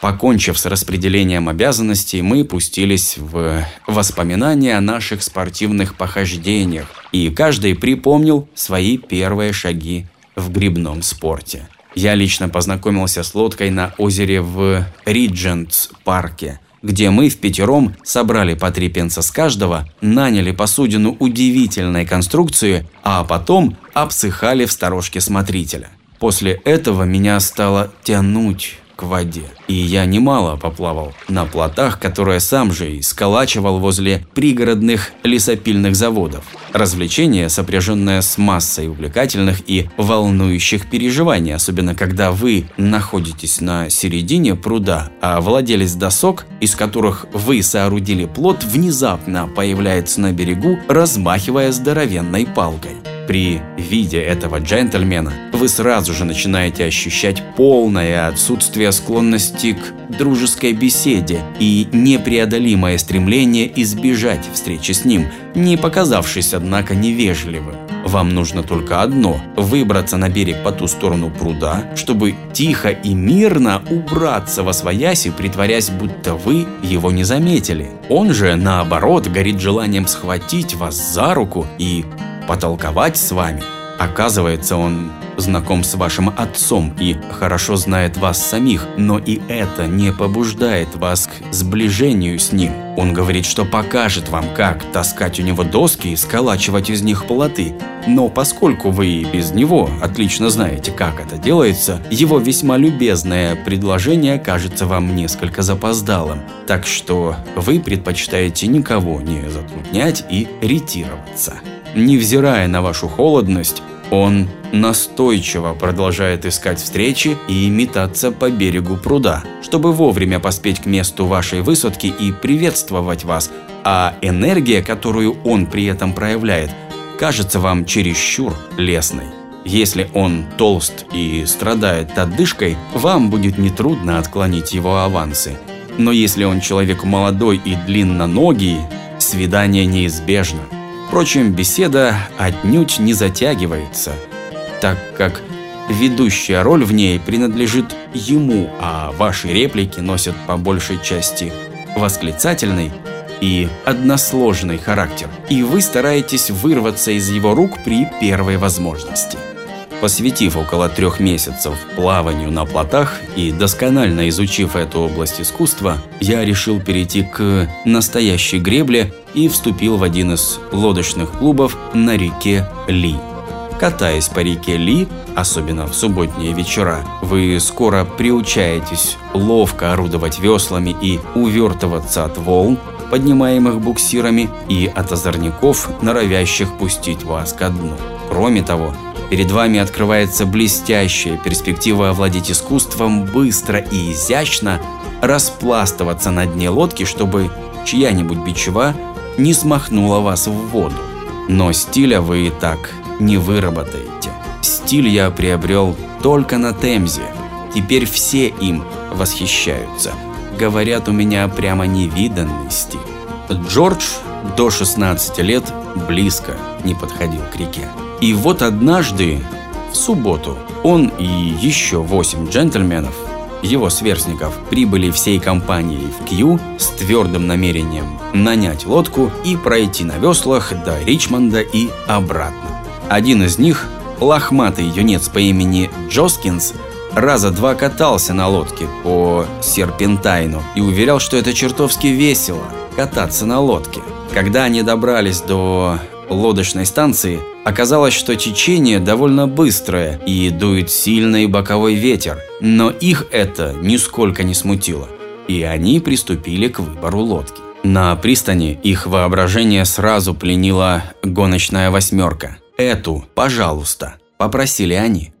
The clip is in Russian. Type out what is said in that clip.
Покончив с распределением обязанностей, мы пустились в воспоминания о наших спортивных похождениях, и каждый припомнил свои первые шаги в грибном спорте. Я лично познакомился с лодкой на озере в Риджентс парке, где мы в пятером собрали по три пенса с каждого, наняли посудину удивительной конструкции, а потом обсыхали в сторожке смотрителя. После этого меня стало тянуть к воде. И я немало поплавал на плотах, которые сам же и сколачивал возле пригородных лесопильных заводов. Развлечение, сопряженное с массой увлекательных и волнующих переживаний, особенно когда вы находитесь на середине пруда, а владелец досок, из которых вы соорудили плот, внезапно появляется на берегу, размахивая здоровенной палкой. При виде этого джентльмена вы сразу же начинаете ощущать полное отсутствие склонности к дружеской беседе и непреодолимое стремление избежать встречи с ним, не показавшись, однако, невежливым. Вам нужно только одно – выбраться на берег по ту сторону пруда, чтобы тихо и мирно убраться во свояси, притворясь, будто вы его не заметили. Он же, наоборот, горит желанием схватить вас за руку и потолковать с вами. Оказывается, он знаком с вашим отцом и хорошо знает вас самих, но и это не побуждает вас к сближению с ним. Он говорит, что покажет вам, как таскать у него доски и сколачивать из них плоты. Но поскольку вы и без него отлично знаете, как это делается, его весьма любезное предложение кажется вам несколько запоздалым. Так что вы предпочитаете никого не затруднять и ретироваться. Невзирая на вашу холодность, он настойчиво продолжает искать встречи и метаться по берегу пруда, чтобы вовремя поспеть к месту вашей высадки и приветствовать вас, а энергия, которую он при этом проявляет, кажется вам чересчур лесной. Если он толст и страдает отдышкой, вам будет нетрудно отклонить его авансы. Но если он человек молодой и длинноногий, свидание неизбежно – Впрочем, беседа отнюдь не затягивается, так как ведущая роль в ней принадлежит ему, а ваши реплики носят по большей части восклицательный и односложный характер, и вы стараетесь вырваться из его рук при первой возможности. Посвятив около трех месяцев плаванию на плотах и досконально изучив эту область искусства, я решил перейти к настоящей гребле и вступил в один из лодочных клубов на реке Ли. Катаясь по реке Ли, особенно в субботние вечера, вы скоро приучаетесь ловко орудовать веслами и увертываться от волн, поднимаемых буксирами, и от озорников, норовящих пустить вас ко дну. Кроме того, Перед вами открывается блестящая перспектива овладеть искусством быстро и изящно распластываться на дне лодки, чтобы чья-нибудь бичева не смахнула вас в воду. Но стиля вы и так не выработаете. Стиль я приобрел только на Темзе. Теперь все им восхищаются. Говорят, у меня прямо невиданный стиль. Джордж до 16 лет близко не подходил к реке. И вот однажды, в субботу, он и еще восемь джентльменов, его сверстников, прибыли всей компанией в Кью с твердым намерением нанять лодку и пройти на веслах до Ричмонда и обратно. Один из них, лохматый юнец по имени Джоскинс, раза два катался на лодке по серпентайну и уверял, что это чертовски весело кататься на лодке. Когда они добрались до лодочной станции, оказалось, что течение довольно быстрое и дует сильный боковой ветер, но их это нисколько не смутило, и они приступили к выбору лодки. На пристани их воображение сразу пленила гоночная восьмерка. «Эту, пожалуйста», – попросили они.